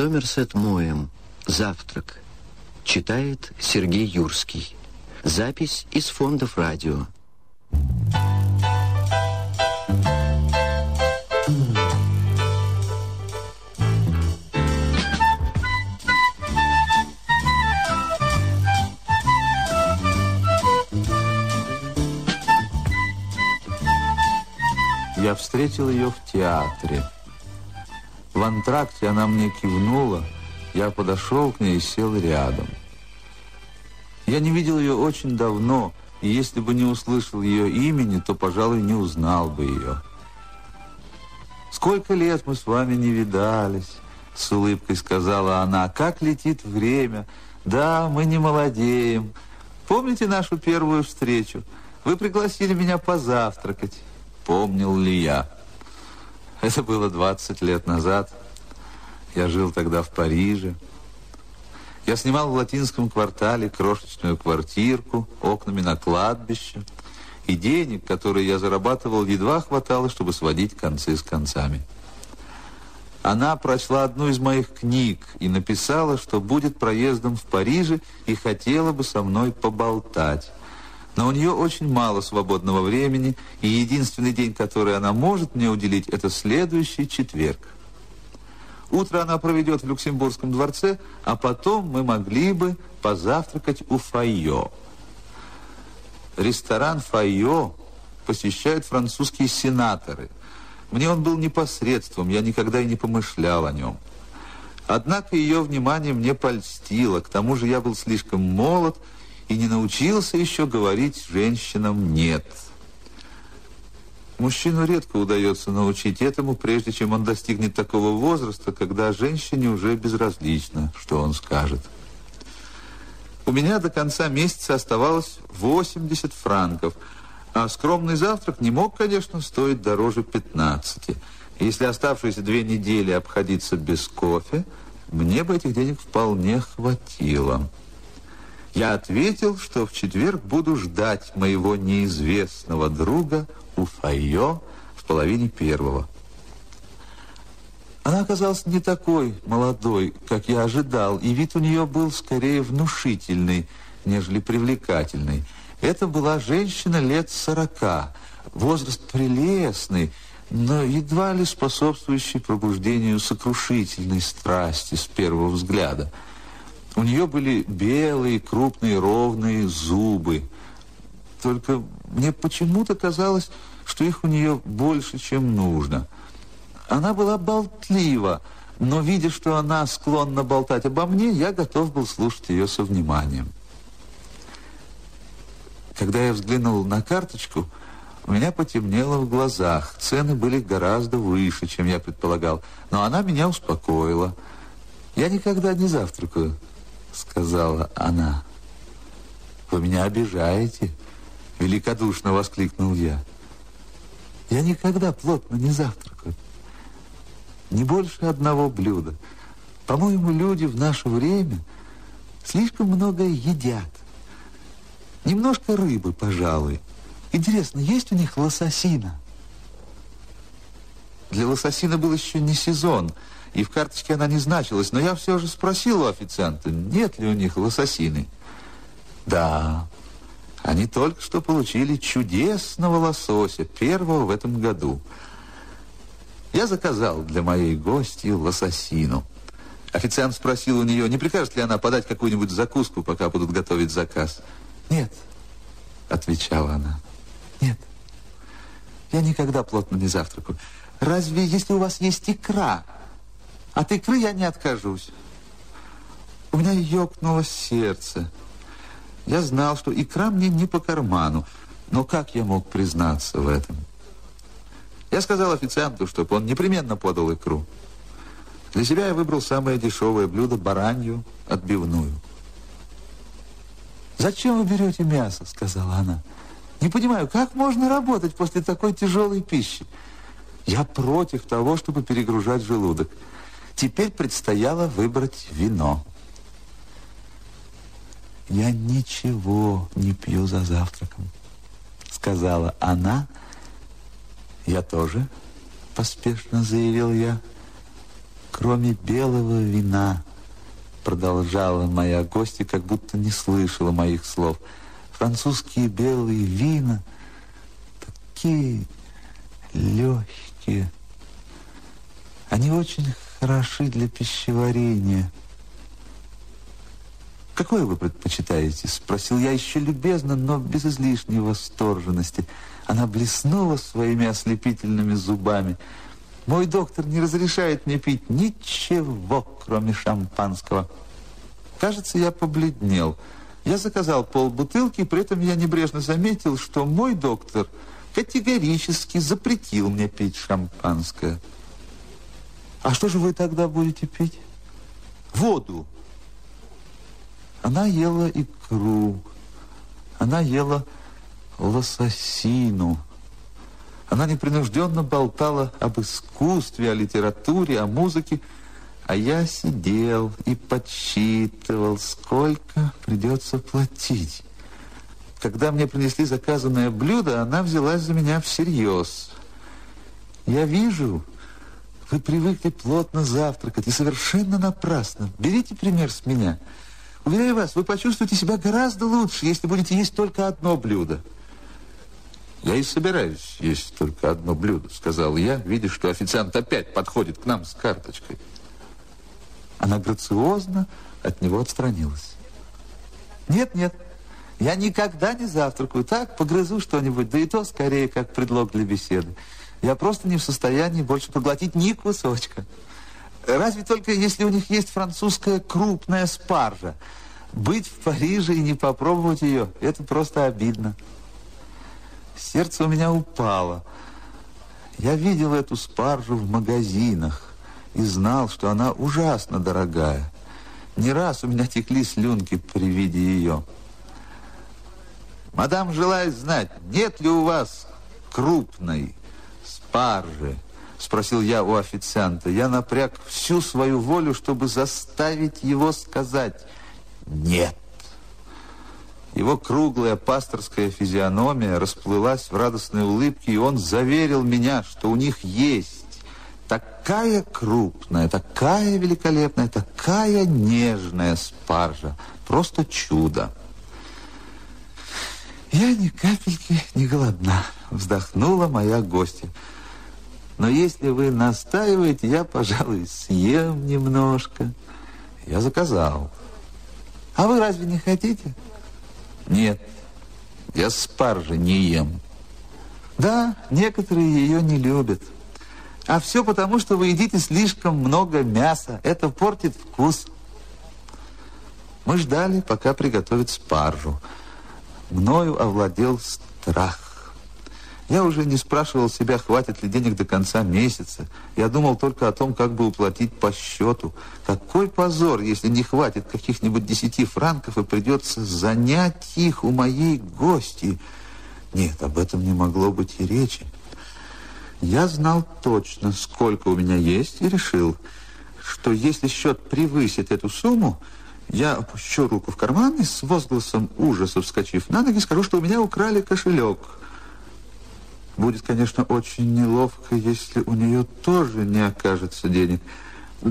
Сомерсет Моем. Завтрак. Читает Сергей Юрский. Запись из фондов радио. Я встретил ее в театре. В антракте она мне кивнула, я подошел к ней и сел рядом. Я не видел ее очень давно, и если бы не услышал ее имени, то, пожалуй, не узнал бы ее. «Сколько лет мы с вами не видались?» — с улыбкой сказала она. «Как летит время! Да, мы не молодеем. Помните нашу первую встречу? Вы пригласили меня позавтракать. Помнил ли я?» Это было 20 лет назад. Я жил тогда в Париже. Я снимал в латинском квартале крошечную квартирку, окнами на кладбище. И денег, которые я зарабатывал, едва хватало, чтобы сводить концы с концами. Она прочла одну из моих книг и написала, что будет проездом в Париже и хотела бы со мной поболтать. Но у нее очень мало свободного времени, и единственный день, который она может мне уделить, это следующий четверг. Утро она проведет в Люксембургском дворце, а потом мы могли бы позавтракать у Файо. Ресторан Файо посещают французские сенаторы. Мне он был непосредством, я никогда и не помышлял о нем. Однако ее внимание мне польстило, к тому же я был слишком молод, и не научился еще говорить женщинам «нет». Мужчину редко удается научить этому, прежде чем он достигнет такого возраста, когда женщине уже безразлично, что он скажет. У меня до конца месяца оставалось 80 франков, а скромный завтрак не мог, конечно, стоить дороже 15. Если оставшиеся две недели обходиться без кофе, мне бы этих денег вполне хватило. Я ответил, что в четверг буду ждать моего неизвестного друга у Файо в половине первого. Она оказалась не такой молодой, как я ожидал, и вид у нее был скорее внушительный, нежели привлекательный. Это была женщина лет сорока, возраст прелестный, но едва ли способствующий пробуждению сокрушительной страсти с первого взгляда – у нее были белые, крупные, ровные зубы. Только мне почему-то казалось, что их у нее больше, чем нужно. Она была болтлива, но, видя, что она склонна болтать обо мне, я готов был слушать ее со вниманием. Когда я взглянул на карточку, у меня потемнело в глазах. Цены были гораздо выше, чем я предполагал. Но она меня успокоила. Я никогда не завтракаю сказала она. «Вы меня обижаете!» — великодушно воскликнул я. «Я никогда плотно не завтракаю. Не больше одного блюда. По-моему, люди в наше время слишком много едят. Немножко рыбы, пожалуй. Интересно, есть у них лососина?» Для лососина был еще не сезон — и в карточке она не значилась, но я все же спросил у официанта, нет ли у них лососины. Да, они только что получили чудесного лосося, первого в этом году. Я заказал для моей гости лососину. Официант спросил у нее, не прикажет ли она подать какую-нибудь закуску, пока будут готовить заказ. «Нет», — отвечала она, — «нет, я никогда плотно не завтракаю. Разве если у вас есть икра, от икры я не откажусь. У меня ёкнуло сердце. Я знал, что икра мне не по карману. Но как я мог признаться в этом? Я сказал официанту, чтобы он непременно подал икру. Для себя я выбрал самое дешевое блюдо – баранью отбивную. «Зачем вы берете мясо?» – сказала она. «Не понимаю, как можно работать после такой тяжелой пищи? Я против того, чтобы перегружать желудок». Теперь предстояло выбрать вино. «Я ничего не пью за завтраком», — сказала она. «Я тоже», — поспешно заявил я. кроме белого вина, продолжала моя гостья, как будто не слышала моих слов. Французские белые вина такие легкие. Они очень хороши для пищеварения. «Какое вы предпочитаете?» — спросил я еще любезно, но без излишней восторженности. Она блеснула своими ослепительными зубами. «Мой доктор не разрешает мне пить ничего, кроме шампанского». Кажется, я побледнел. Я заказал полбутылки, при этом я небрежно заметил, что мой доктор категорически запретил мне пить шампанское. «А что же вы тогда будете пить?» «Воду», она ела икру, она ела лососину. Она непринужденно болтала об искусстве, о литературе, о музыке, а я сидел и подсчитывал, сколько придется платить. Когда мне принесли заказанное блюдо, она взялась за меня всерьез. Я вижу, вы привыкли плотно завтракать, и совершенно напрасно. Берите пример с меня – Уверяю вас, вы почувствуете себя гораздо лучше, если будете есть только одно блюдо. Я и собираюсь есть только одно блюдо, сказал я, видя, что официант опять подходит к нам с карточкой. Она грациозно от него отстранилась. Нет, нет, я никогда не завтракаю. Так, погрызу что-нибудь, да и то скорее как предлог для беседы. Я просто не в состоянии больше поглотить ни кусочка. Разве только если у них есть французская крупная спаржа. Быть в Париже и не попробовать ее, это просто обидно. Сердце у меня упало. Я видел эту спаржу в магазинах и знал, что она ужасно дорогая. Не раз у меня текли слюнки при виде ее. Мадам желает знать, нет ли у вас крупной спаржи? Спросил я у официанта. Я напряг всю свою волю, чтобы заставить его сказать «нет». Его круглая пасторская физиономия расплылась в радостной улыбке, и он заверил меня, что у них есть такая крупная, такая великолепная, такая нежная спаржа. Просто чудо. Я ни капельки не голодна, вздохнула моя гостья. Но если вы настаиваете, я, пожалуй, съем немножко. Я заказал. А вы разве не хотите? Нет, я спаржи не ем. Да, некоторые ее не любят. А все потому, что вы едите слишком много мяса. Это портит вкус. Мы ждали, пока приготовят спаржу. Мною овладел страх. Я уже не спрашивал себя, хватит ли денег до конца месяца. Я думал только о том, как бы уплатить по счету. Какой позор, если не хватит каких-нибудь десяти франков и придется занять их у моей гости. Нет, об этом не могло быть и речи. Я знал точно, сколько у меня есть, и решил, что если счет превысит эту сумму, я опущу руку в карман и с возгласом ужаса вскочив на ноги, скажу, что у меня украли кошелек – Будет, конечно, очень неловко, если у нее тоже не окажется денег.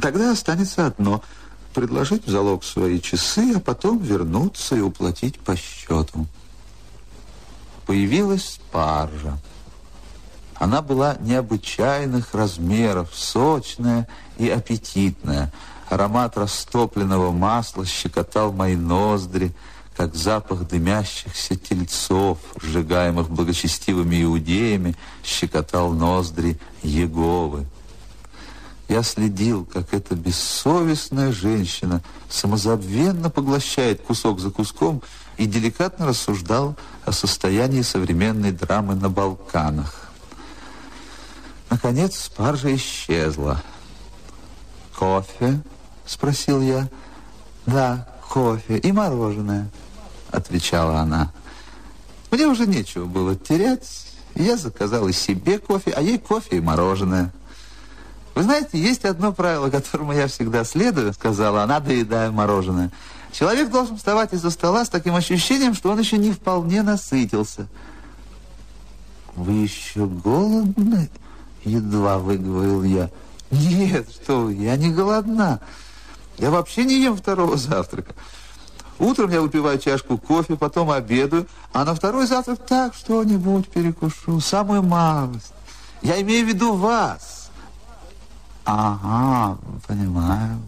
Тогда останется одно – предложить в залог свои часы, а потом вернуться и уплатить по счету. Появилась спаржа. Она была необычайных размеров, сочная и аппетитная. Аромат растопленного масла щекотал мои ноздри – как запах дымящихся тельцов, сжигаемых благочестивыми иудеями, щекотал ноздри Еговы. Я следил, как эта бессовестная женщина самозабвенно поглощает кусок за куском и деликатно рассуждал о состоянии современной драмы на Балканах. Наконец спаржа исчезла. «Кофе?» — спросил я. «Да, кофе и мороженое». — отвечала она. Мне уже нечего было терять. Я заказал и себе кофе, а ей кофе и мороженое. Вы знаете, есть одно правило, которому я всегда следую, сказала она, доедая мороженое. Человек должен вставать из-за стола с таким ощущением, что он еще не вполне насытился. Вы еще голодны? Едва выговорил я. Нет, что вы, я не голодна. Я вообще не ем второго завтрака. Утром я выпиваю чашку кофе, потом обедаю, а на второй завтрак так что-нибудь перекушу, самую малость. Я имею в виду вас. Ага, понимаю.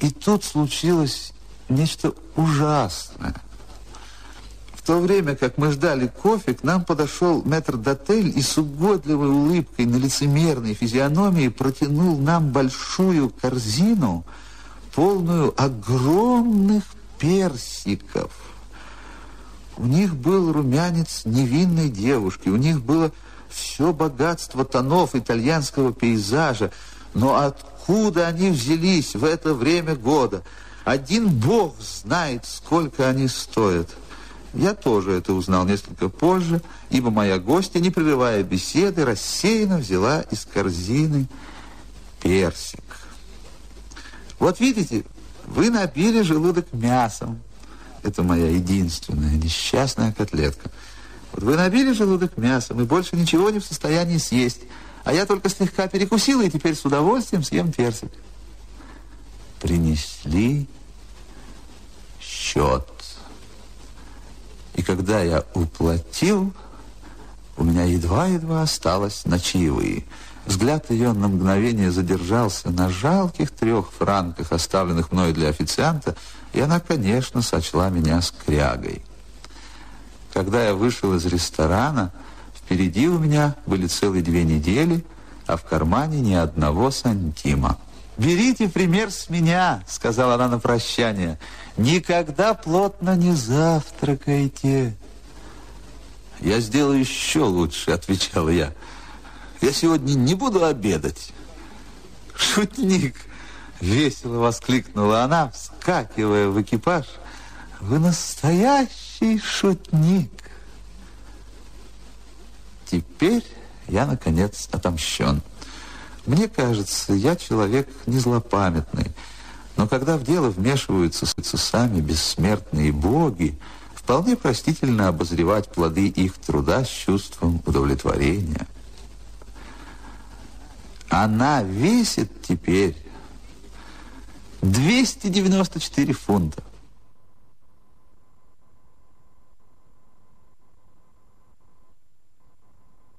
И тут случилось нечто ужасное. В то время, как мы ждали кофе, к нам подошел мэтр Дотель и с угодливой улыбкой на лицемерной физиономии протянул нам большую корзину, полную огромных персиков. У них был румянец невинной девушки, у них было все богатство тонов итальянского пейзажа, но откуда они взялись в это время года? Один бог знает, сколько они стоят. Я тоже это узнал несколько позже, ибо моя гостья, не прерывая беседы, рассеянно взяла из корзины персик. Вот видите, вы набили желудок мясом. Это моя единственная несчастная котлетка. Вот вы набили желудок мясом и больше ничего не в состоянии съесть. А я только слегка перекусила и теперь с удовольствием съем персик. Принесли счет. И когда я уплатил, у меня едва-едва осталось на чаевые. Взгляд ее на мгновение задержался на жалких трех франках, оставленных мной для официанта, и она, конечно, сочла меня скрягой. Когда я вышел из ресторана, впереди у меня были целые две недели, а в кармане ни одного сантима. «Берите пример с меня», — сказала она на прощание. «Никогда плотно не завтракайте». «Я сделаю еще лучше», — отвечал я. «Я сегодня не буду обедать». «Шутник!» — весело воскликнула она, вскакивая в экипаж. «Вы настоящий шутник!» Теперь я, наконец, отомщен. Мне кажется, я человек не злопамятный, но когда в дело вмешиваются сами бессмертные боги, вполне простительно обозревать плоды их труда с чувством удовлетворения. Она весит теперь 294 фунта.